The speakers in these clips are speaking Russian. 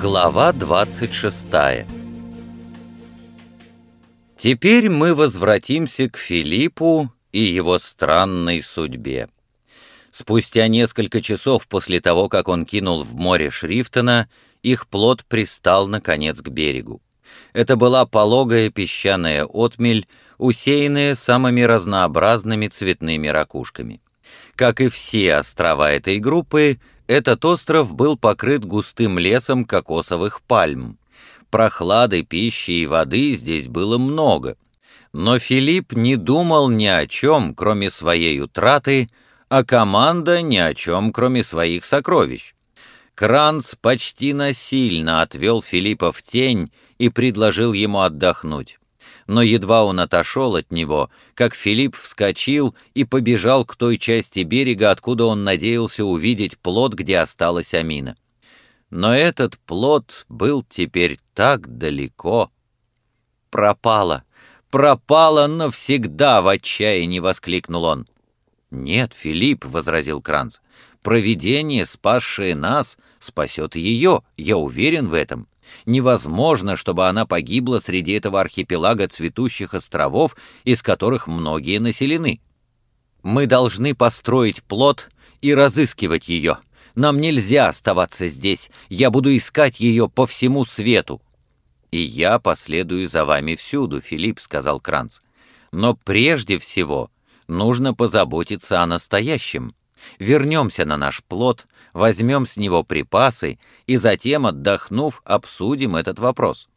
Глава 26 Теперь мы возвратимся к Филиппу и его странной судьбе. Спустя несколько часов после того, как он кинул в море Шрифтона, их плод пристал, наконец, к берегу. Это была пологая песчаная отмель, усеянная самыми разнообразными цветными ракушками. Как и все острова этой группы, этот остров был покрыт густым лесом кокосовых пальм. Прохлады, пищи и воды здесь было много. Но Филипп не думал ни о чем, кроме своей утраты, а команда ни о чем, кроме своих сокровищ. Кранц почти насильно отвел Филиппа в тень и предложил ему отдохнуть но едва он отошел от него, как Филипп вскочил и побежал к той части берега, откуда он надеялся увидеть плод, где осталась Амина. Но этот плод был теперь так далеко. «Пропало! Пропало навсегда!» — в отчаянии воскликнул он. «Нет, Филипп», — возразил Кранц, — «провидение, спасшее нас, спасет ее, я уверен в этом. Невозможно, чтобы она погибла среди этого архипелага цветущих островов, из которых многие населены. Мы должны построить плод и разыскивать ее. Нам нельзя оставаться здесь. Я буду искать ее по всему свету. И я последую за вами всюду, Филипп, сказал Кранц. Но прежде всего нужно позаботиться о настоящем. Вернемся на наш плод, возьмем с него припасы и затем, отдохнув, обсудим этот вопрос.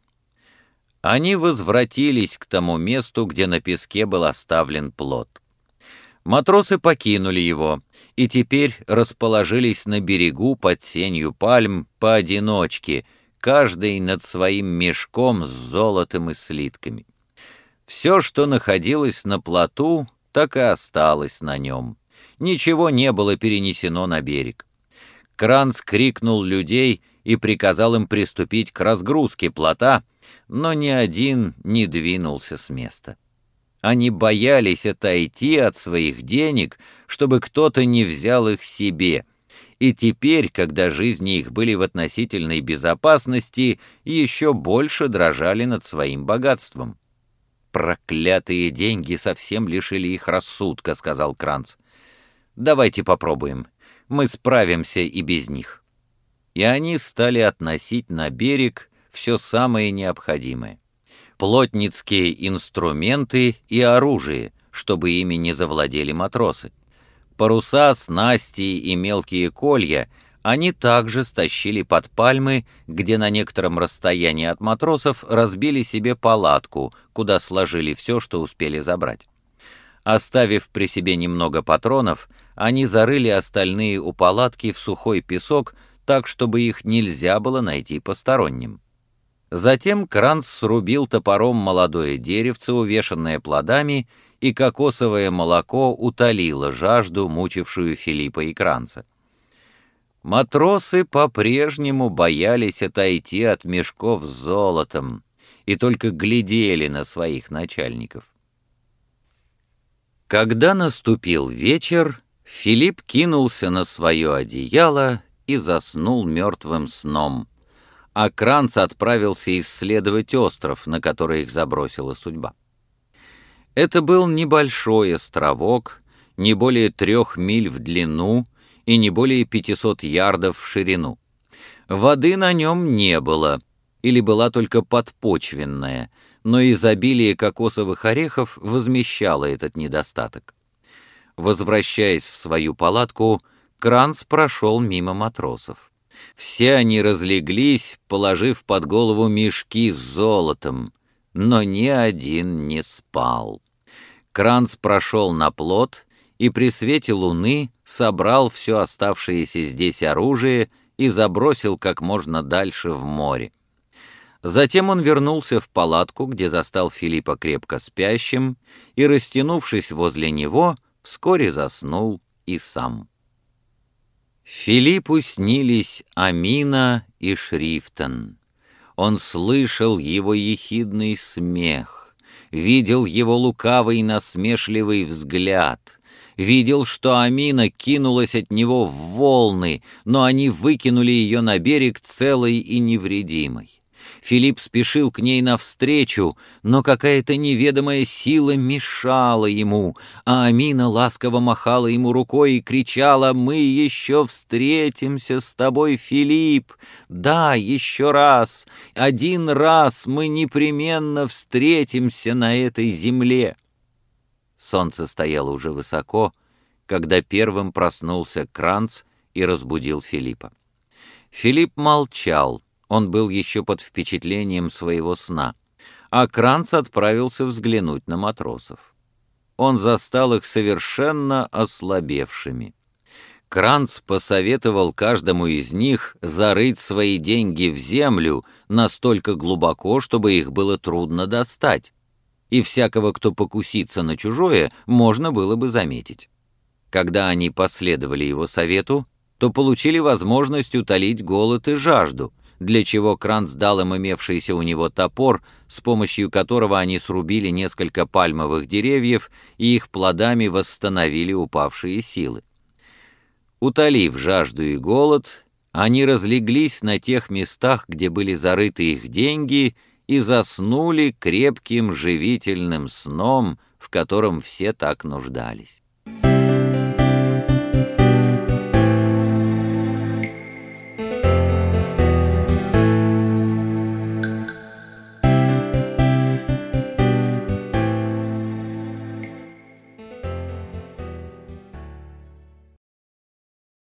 Они возвратились к тому месту, где на песке был оставлен плод. Матросы покинули его и теперь расположились на берегу под сенью пальм поодиночке, каждый над своим мешком с золотом и слитками. Все, что находилось на плоту, так и осталось на нем. Ничего не было перенесено на берег. Кранц крикнул людей и приказал им приступить к разгрузке плота, но ни один не двинулся с места. Они боялись отойти от своих денег, чтобы кто-то не взял их себе, и теперь, когда жизни их были в относительной безопасности, еще больше дрожали над своим богатством. «Проклятые деньги совсем лишили их рассудка», — сказал Кранц. «Давайте попробуем мы справимся и без них. И они стали относить на берег все самое необходимое. Плотницкие инструменты и оружие, чтобы ими не завладели матросы. Паруса, снасти и мелкие колья они также стащили под пальмы, где на некотором расстоянии от матросов разбили себе палатку, куда сложили все, что успели забрать. Оставив при себе немного патронов, они зарыли остальные у палатки в сухой песок, так, чтобы их нельзя было найти посторонним. Затем Кранц срубил топором молодое деревце, увешанное плодами, и кокосовое молоко утолило жажду, мучившую Филиппа и Кранца. Матросы по-прежнему боялись отойти от мешков с золотом и только глядели на своих начальников. Когда наступил вечер, Филипп кинулся на свое одеяло и заснул мертвым сном, а Кранц отправился исследовать остров, на который их забросила судьба. Это был небольшой островок, не более трех миль в длину и не более 500 ярдов в ширину. Воды на нем не было, или была только подпочвенная, но изобилие кокосовых орехов возмещало этот недостаток. Возвращаясь в свою палатку, Кранц прошел мимо матросов. Все они разлеглись, положив под голову мешки с золотом, но ни один не спал. Кранц прошел на плот и при свете луны собрал все оставшееся здесь оружие и забросил как можно дальше в море. Затем он вернулся в палатку, где застал Филиппа крепко спящим, и, растянувшись возле него, вскоре заснул и сам. Филиппу снились Амина и Шрифтон. Он слышал его ехидный смех, видел его лукавый насмешливый взгляд, видел, что Амина кинулась от него в волны, но они выкинули ее на берег целой и невредимой. Филипп спешил к ней навстречу, но какая-то неведомая сила мешала ему, а Амина ласково махала ему рукой и кричала «Мы еще встретимся с тобой, Филипп! Да, еще раз! Один раз мы непременно встретимся на этой земле!» Солнце стояло уже высоко, когда первым проснулся Кранц и разбудил Филиппа. Филипп молчал, он был еще под впечатлением своего сна, а Кранц отправился взглянуть на матросов. Он застал их совершенно ослабевшими. Кранц посоветовал каждому из них зарыть свои деньги в землю настолько глубоко, чтобы их было трудно достать, и всякого, кто покусится на чужое, можно было бы заметить. Когда они последовали его совету, то получили возможность утолить голод и жажду — для чего Кранц дал им имевшийся у него топор, с помощью которого они срубили несколько пальмовых деревьев и их плодами восстановили упавшие силы. Утолив жажду и голод, они разлеглись на тех местах, где были зарыты их деньги, и заснули крепким живительным сном, в котором все так нуждались.